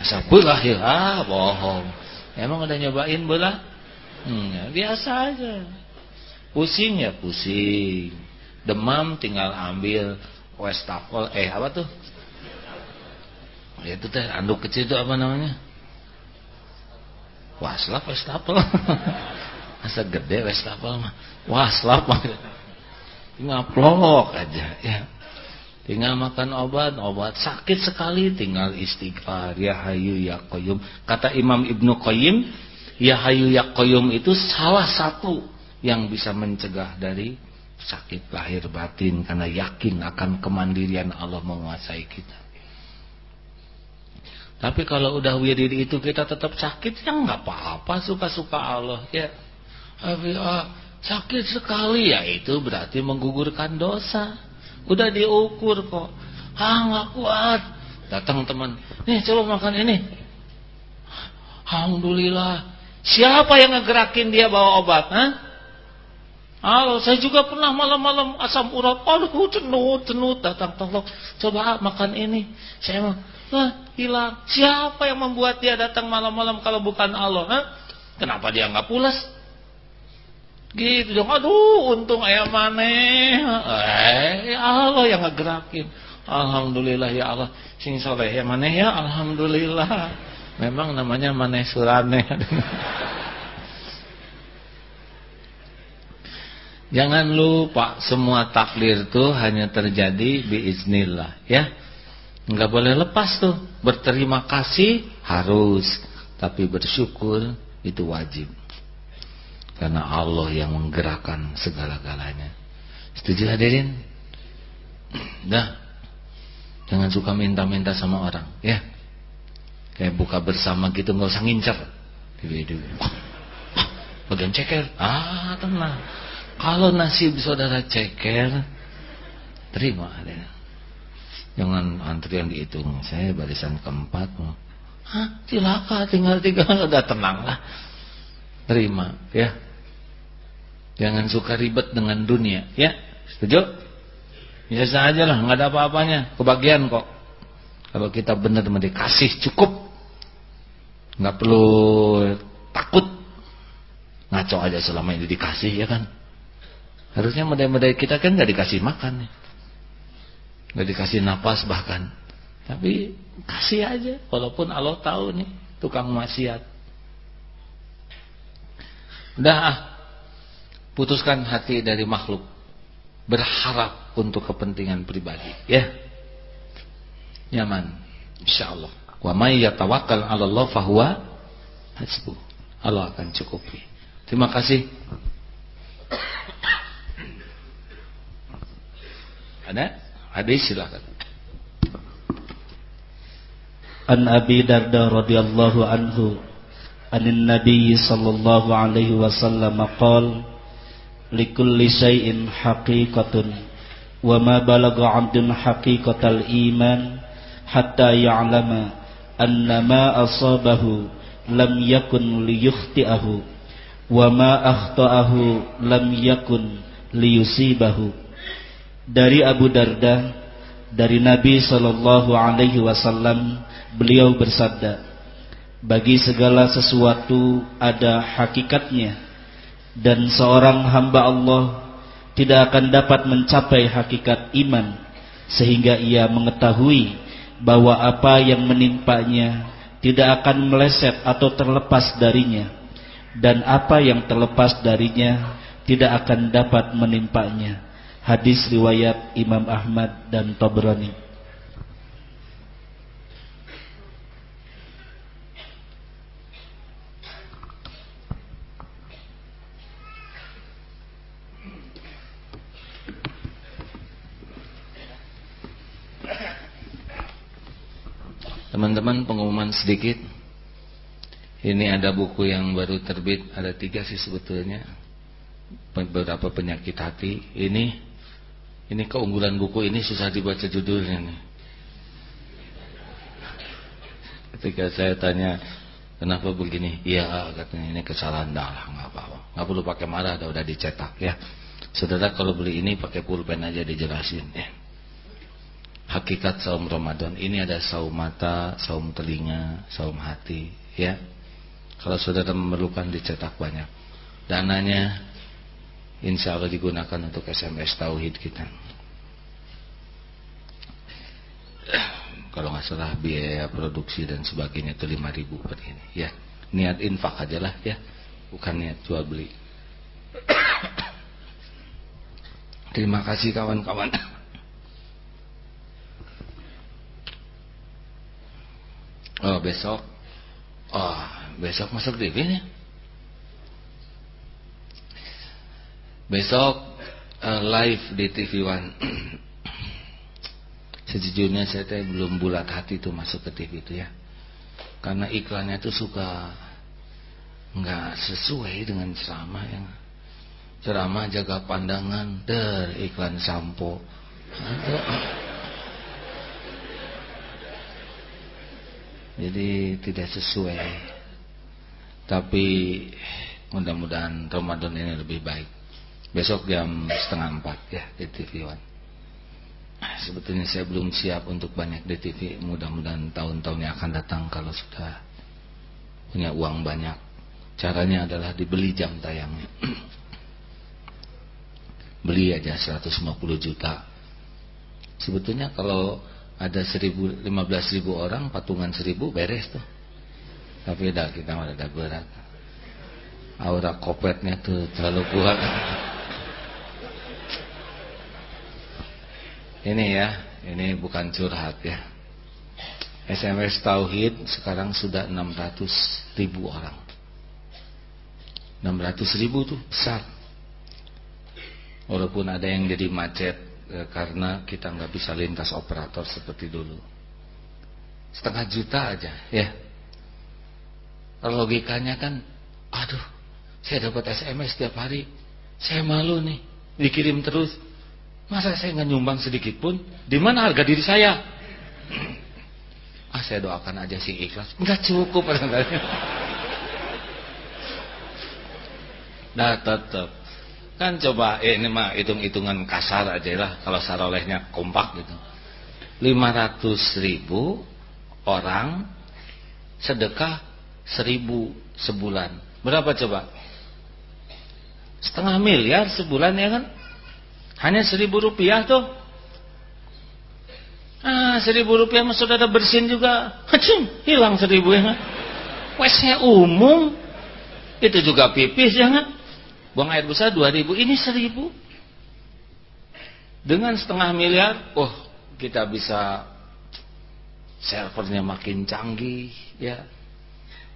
asal belah ya. Ah bohong. Emang udah nyobain belah? Hmm, ya, biasa aja pusing ya pusing. Demam tinggal ambil westafel eh apa tuh? Itu teh anduk kecil itu apa namanya? Waslap westapel asa gede westapel mah? Waslap. Mah tinggal plok aja ya. Tinggal makan obat obat sakit sekali tinggal istighfar. Ya hayu ya qayyum. Kata Imam Ibnu Qayyim ya hayu ya qayyum itu salah satu yang bisa mencegah dari sakit lahir batin karena yakin akan kemandirian Allah menguasai kita tapi kalau udah wirid itu kita tetap sakit, ya nggak apa-apa, suka-suka Allah. Ya, ah, sakit sekali ya itu berarti menggugurkan dosa. Udah diukur kok. Ah nggak kuat. Datang teman, nih coba makan ini. Alhamdulillah. Siapa yang ngegerakin dia bawa obat? Hah? Halo, saya juga pernah malam-malam asam urat. Aduh, cenut, cenut. Datang tolong, coba makan ini. Saya mau Lah, hilang. Siapa yang membuat dia datang malam-malam kalau bukan Allah? Hah? Kenapa dia nggak pulas? Gitu dong. Aduh, untung ayam maneh. Eh, Allah yang ngegerakin. Alhamdulillah ya Allah. Sing soleh ya maneh ya. Alhamdulillah. Memang namanya maneh surane. Jangan lupa semua takdir itu hanya terjadi biiznillah ya. Enggak boleh lepas tuh. Berterima kasih harus, tapi bersyukur itu wajib. Karena Allah yang menggerakkan segala-galanya. Setuju hadirin? Dah. Jangan suka minta-minta sama orang, ya. Kayak buka bersama gitu nggak usah ngincer. Bagian ceker. Ah, tenang. Kalau nasib saudara ceker, terima. Jangan antrian dihitung. Saya barisan keempat. Hah, cilaka tinggal tiga udah tenang lah. Terima, ya. Jangan suka ribet dengan dunia, ya. Setuju? Biasa aja lah, nggak ada apa-apanya. Kebagian kok. Kalau kita benar-benar dikasih cukup, nggak perlu takut. Ngaco aja selama ini dikasih, ya kan? Harusnya model-model kita kan nggak dikasih makan nggak dikasih napas bahkan. Tapi kasih aja walaupun Allah tahu nih tukang maksiat. Udah ah. Putuskan hati dari makhluk. Berharap untuk kepentingan pribadi ya. Nyaman insyaallah. Wa may yatawakkal 'ala Allah fahuwa hasbuh. Allah akan cukupi. Terima kasih ada Hadis silakan. An Abi Darda radhiyallahu anhu an Nabi sallallahu alaihi wasallam qala likulli syai'in haqiqatun wa ma balagha 'abdun haqiqatal iman hatta ya'lama anna ma asabahu lam yakun liyukhti'ahu wa ma akhta'ahu lam yakun liyusibahu dari Abu Darda dari Nabi sallallahu alaihi wasallam beliau bersabda, bagi segala sesuatu ada hakikatnya dan seorang hamba Allah tidak akan dapat mencapai hakikat iman sehingga ia mengetahui bahwa apa yang menimpanya tidak akan meleset atau terlepas darinya dan apa yang terlepas darinya tidak akan dapat menimpanya. Hadis riwayat Imam Ahmad dan Tabrani. Teman-teman pengumuman sedikit. Ini ada buku yang baru terbit Ada tiga sih sebetulnya. Beberapa penyakit hati. Ini Ini keunggulan buku ini susah dibaca judulnya nih. Ketika saya tanya Kenapa begini? Iya katanya ini kesalahan dah nggak apa-apa. Nggak perlu pakai marah dah udah dicetak ya. Saudara kalau beli ini pakai pulpen aja dijelasin ya. Hakikat saum Ramadan. Ini ada saum mata, saum telinga, saum hati ya. Kalau saudara memerlukan dicetak banyak. Dananya insya Allah digunakan untuk SMS Tauhid kita. Kalau nggak salah biaya produksi dan sebagainya itu 5000 per ini ya. Niat infak aja lah ya. Bukan niat jual beli. Terima kasih kawan-kawan. Oh besok Oh besok masuk TV nih Besok uh, live di TV One. Sejujurnya saya teh belum bulat hati tuh masuk ke TV itu ya. Karena iklannya tuh suka nggak sesuai dengan ceramah yang ceramah jaga pandangan der iklan sampo. Jadi tidak sesuai. Tapi mudah-mudahan Ramadan ini lebih baik besok jam setengah empat ya di TV One. Sebetulnya saya belum siap untuk banyak di TV mudah-mudahan tahun-tahun yang akan datang kalau sudah punya uang banyak. Caranya adalah dibeli jam tayangnya. Beli aja 150 juta. Sebetulnya kalau ada seribu, lima belas ribu orang patungan seribu beres tuh. Tapi udah kita ada berat. Aura kopetnya tuh terlalu kuat ini ya ini bukan curhat ya SMS Tauhid sekarang sudah 600 ribu orang 600 ribu tuh besar walaupun ada yang jadi macet e, karena kita nggak bisa lintas operator seperti dulu. Setengah juta aja, ya. Logikanya kan, aduh, saya dapat SMS setiap hari, saya malu nih, dikirim terus. Masa saya nggak nyumbang sedikit pun? Di mana harga diri saya? ah, saya doakan aja sih ikhlas. Nggak cukup kadang-kadang. Nah, tetap Kan coba eh, ini mah hitung-hitungan kasar aja lah kalau sarolehnya kompak gitu. 500 ribu orang sedekah seribu sebulan. Berapa coba? Setengah miliar sebulan ya kan? Hanya seribu rupiah tuh. Ah, seribu rupiah mah saudara bersin juga. Hacim, hilang seribu ya? Wesnya umum. Itu juga pipis ya kan? Buang air besar 2000, ini 1000. Dengan setengah miliar, oh kita bisa servernya makin canggih, ya.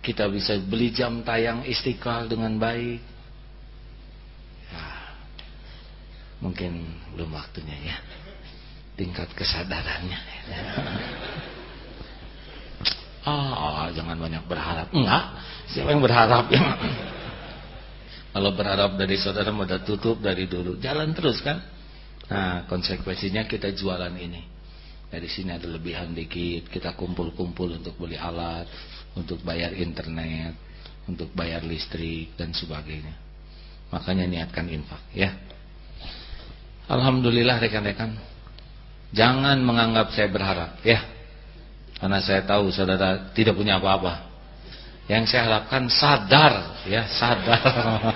Kita bisa beli jam tayang istiqlal dengan baik. Ya, mungkin belum waktunya ya. Tingkat kesadarannya. Ya. Ah, oh, jangan banyak berharap. Enggak. Siapa yang berharap? Kalau berharap dari saudara udah tutup dari dulu. Jalan terus kan? Nah, konsekuensinya kita jualan ini. Dari sini ada lebihan dikit, kita kumpul-kumpul untuk beli alat, untuk bayar internet, untuk bayar listrik dan sebagainya. Makanya niatkan infak ya. Alhamdulillah rekan-rekan. Jangan menganggap saya berharap ya. Karena saya tahu saudara tidak punya apa-apa. Yang saya harapkan sadar ya, sadar.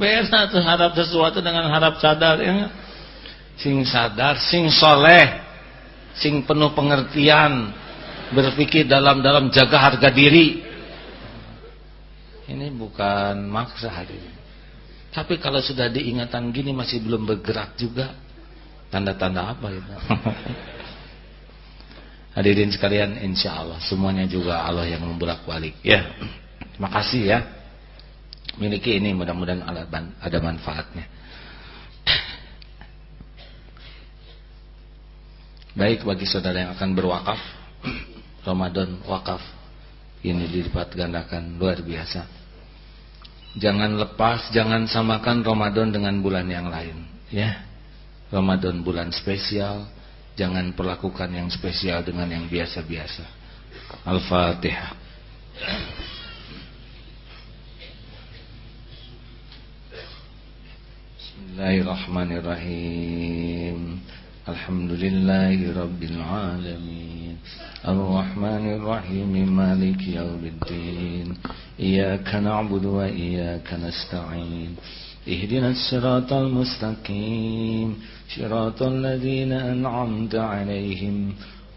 Beda tuh harap sesuatu dengan harap sadar ya. Sing sadar, sing soleh, sing penuh pengertian, berpikir dalam-dalam jaga harga diri. Ini bukan maksa hadirin. Tapi kalau sudah diingatan gini masih belum bergerak juga, tanda-tanda apa itu? Hadirin sekalian, insya Allah semuanya juga Allah yang membolak balik. Ya, terima kasih ya. Miliki ini mudah-mudahan ada manfaatnya. Baik bagi saudara yang akan berwakaf Ramadan wakaf ini dilipat gandakan luar biasa. Jangan lepas, jangan samakan Ramadan dengan bulan yang lain, ya. Ramadan bulan spesial, jangan perlakukan yang spesial dengan yang biasa-biasa. Al-Fatihah. Bismillahirrahmanirrahim. Alhamdulillahi rabbil alamin. الرحمن الرحيم مالك يوم الدين. إياك نعبد وإياك نستعين. اهدنا الصراط المستقيم. صراط الذين أنعمت عليهم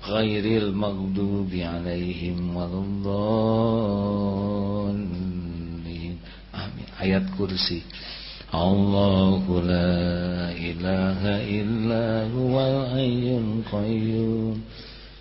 غير المغضوب عليهم ولا الضالين. آمين. آيات كرسي. الله لا إله إلا هو الحي القيوم.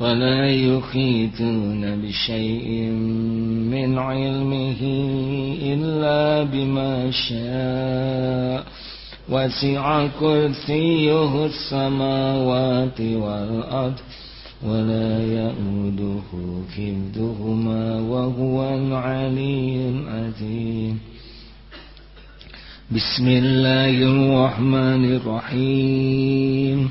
ولا يحيطون بشيء من علمه إلا بما شاء. وسع كرسيه السماوات والأرض ولا يؤوده حفظهما وهو العلي العظيم. بسم الله الرحمن الرحيم.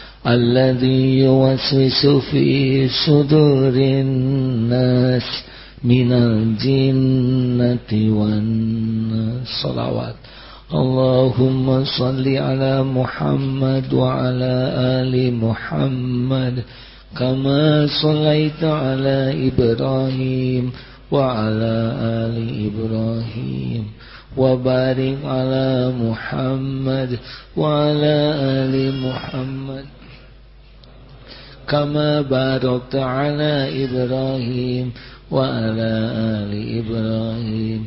الذي يوسوس في صدور الناس من الجنة والناس. صلوات. اللهم صل على محمد وعلى آل محمد كما صليت على إبراهيم وعلى آل إبراهيم وبارك على محمد وعلى آل محمد. كما باركت على إبراهيم وعلى آل إبراهيم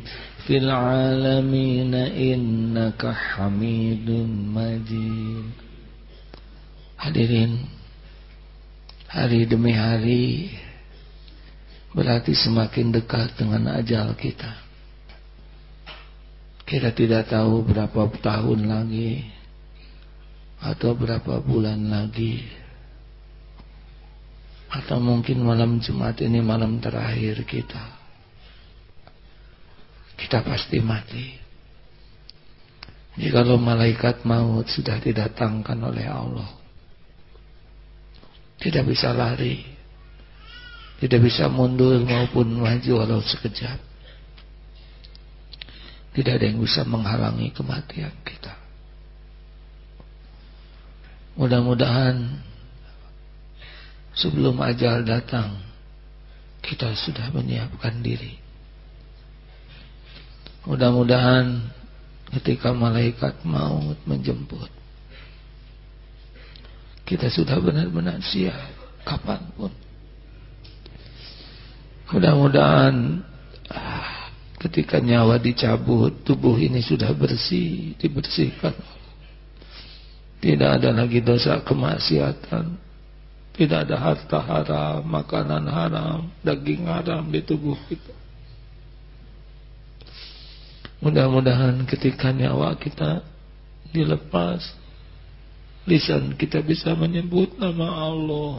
في العالمين إنك حميد مجيد Hadirin Hari demi hari Berarti semakin dekat dengan ajal kita Kita tidak tahu berapa tahun lagi atau berapa bulan lagi atau mungkin malam Jumat ini malam terakhir kita. Kita pasti mati. Jikalau malaikat maut sudah didatangkan oleh Allah tidak bisa lari tidak bisa mundur maupun maju walau sekejap tidak ada yang bisa menghalangi kematian kita. Mudah-mudahan sebelum ajal datang kita sudah menyiapkan diri. Mudah-mudahan ketika malaikat maut menjemput kita sudah benar-benar siap kapan pun. Mudah-mudahan ah, ketika nyawa dicabut tubuh ini sudah bersih, dibersihkan. Tidak ada lagi dosa kemaksiatan, tidak ada harta haram, makanan haram, daging haram di tubuh kita. Mudah-mudahan ketika nyawa kita dilepas, lisan kita bisa menyebut nama Allah.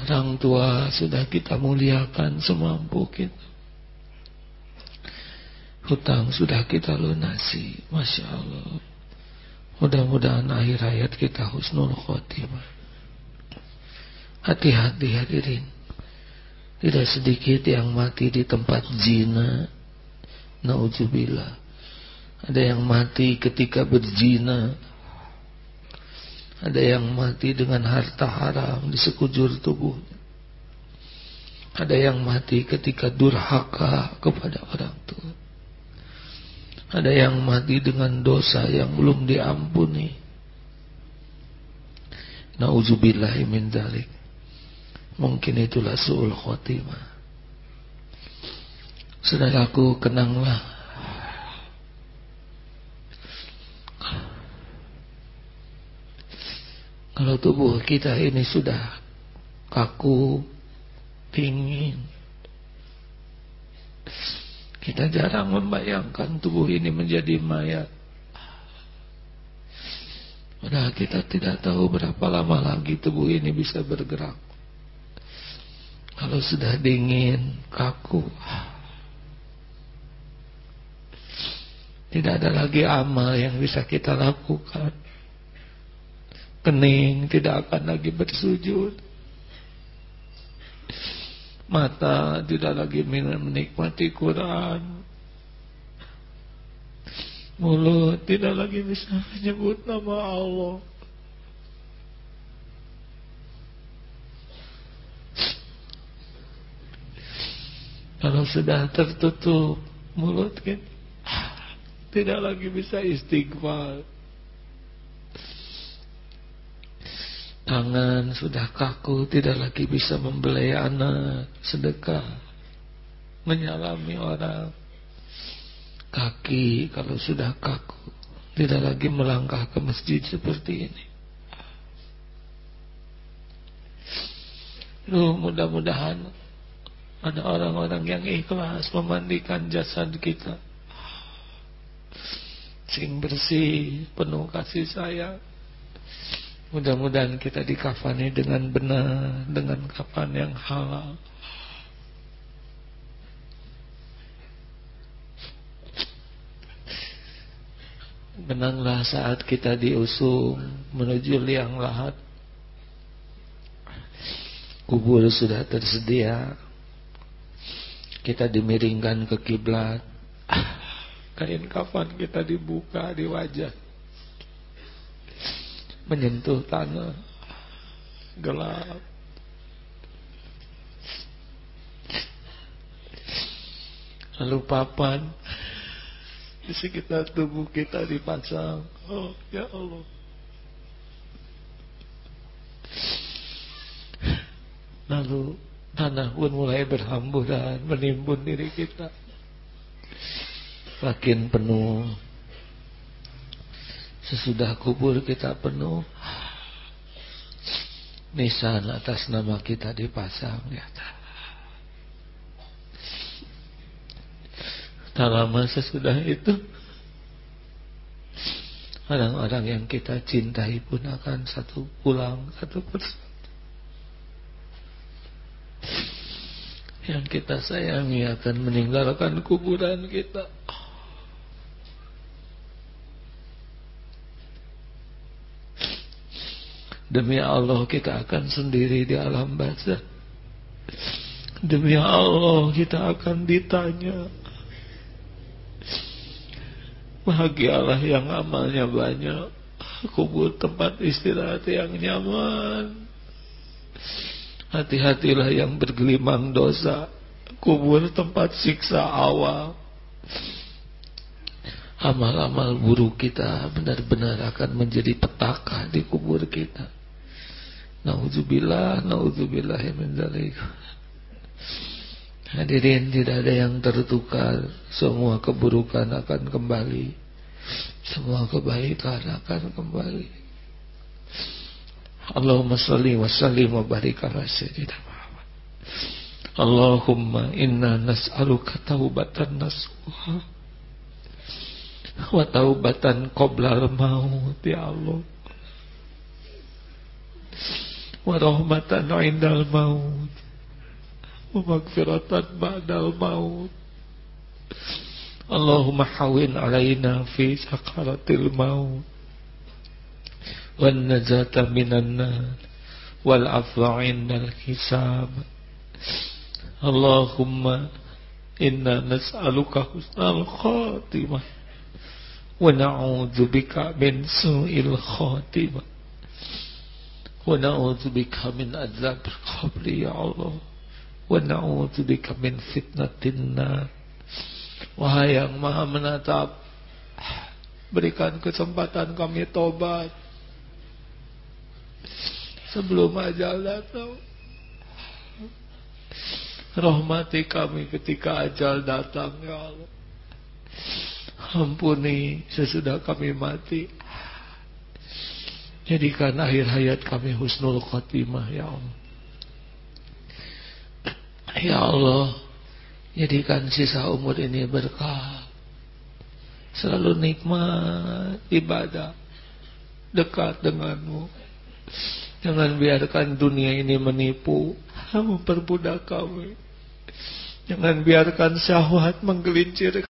Orang tua sudah kita muliakan semampu kita. Hutang sudah kita lunasi, Masya Allah. Mudah-mudahan akhir hayat kita husnul khotimah. Hati-hati hadirin. Tidak sedikit yang mati di tempat zina. Nauzubillah. Ada yang mati ketika berzina. Ada yang mati dengan harta haram di sekujur tubuhnya. Ada yang mati ketika durhaka kepada orang tua. Ada yang mati dengan dosa yang belum diampuni. Nauzubillahi min dalik. Mungkin itulah su'ul khotimah. Saudaraku, kenanglah. Kalau tubuh kita ini sudah kaku, dingin, kita jarang membayangkan tubuh ini menjadi mayat. Padahal kita tidak tahu berapa lama lagi tubuh ini bisa bergerak. Kalau sudah dingin, kaku, tidak ada lagi amal yang bisa kita lakukan. Kening, tidak akan lagi bersujud mata tidak lagi menikmati Quran. Mulut tidak lagi bisa menyebut nama Allah. Kalau sudah tertutup mulut kan tidak lagi bisa istighfar Tangan sudah kaku Tidak lagi bisa membelai anak Sedekah. Menyalami orang. Kaki kalau sudah kaku Tidak lagi melangkah ke masjid seperti ini. Lu mudah-mudahan Ada orang-orang yang ikhlas Memandikan jasad kita. Sing bersih Penuh kasih sayang Mudah-mudahan kita dikafani dengan benar Dengan kafan yang halal. Benanglah saat kita diusung Menuju liang lahat. Kubur sudah tersedia. Kita dimiringkan ke kiblat. Kain kafan kita dibuka di wajah menyentuh tanah. Gelap. Lalu papan di sekitar tubuh kita dipasang. Oh ya Allah. Lalu tanah pun mulai berhamburan menimbun diri kita. Makin penuh Sesudah kubur kita penuh Nisan atas nama kita dipasang di atas Tak lama sesudah itu Orang-orang yang kita cintai pun akan satu pulang satu persatu. Yang kita sayangi akan meninggalkan kuburan kita. Demi Allah kita akan sendiri di alam barzah. Demi Allah kita akan ditanya. Bahagialah yang amalnya banyak. Kubur tempat istirahat yang nyaman. Hati-hatilah yang bergelimang dosa. Kubur tempat siksa awal. Amal-amal buruk kita benar-benar akan menjadi petaka di kubur kita. Nauzubillah, nauzubillah min dzalik. Hadirin tidak ada yang tertukar. Semua keburukan akan kembali. Semua kebaikan akan kembali. Allahumma salli wa sallim wa barik ala sayyidina Muhammad. Allahumma inna nas'aluka taubatan nasuha Wa taubatan qoblal maut ya Allah wa rahmatan indal maut. Wa magfiratan ba'dal maut. Allahumma hawin alaina fi sakaratil maut. Wal najata minan nar wal afwa indal hisab. Allahumma inna nas'aluka husnal khatimah. Wa na'udzubika min su'il khatimah. Wa na'udzubika min azab qabri ya Allah. Wa na'udzubika min fitnatin nar. Wahai yang maha menatap Berikan kesempatan kami tobat Sebelum ajal datang Rahmati kami ketika ajal datang Ya Allah Ampuni sesudah kami mati jadikan akhir hayat kami husnul khotimah ya Allah. Ya Allah Jadikan sisa umur ini berkah. Selalu nikmat ibadah Dekat denganmu. Jangan biarkan dunia ini menipu Memperbudak kami. Jangan biarkan syahwat menggelincir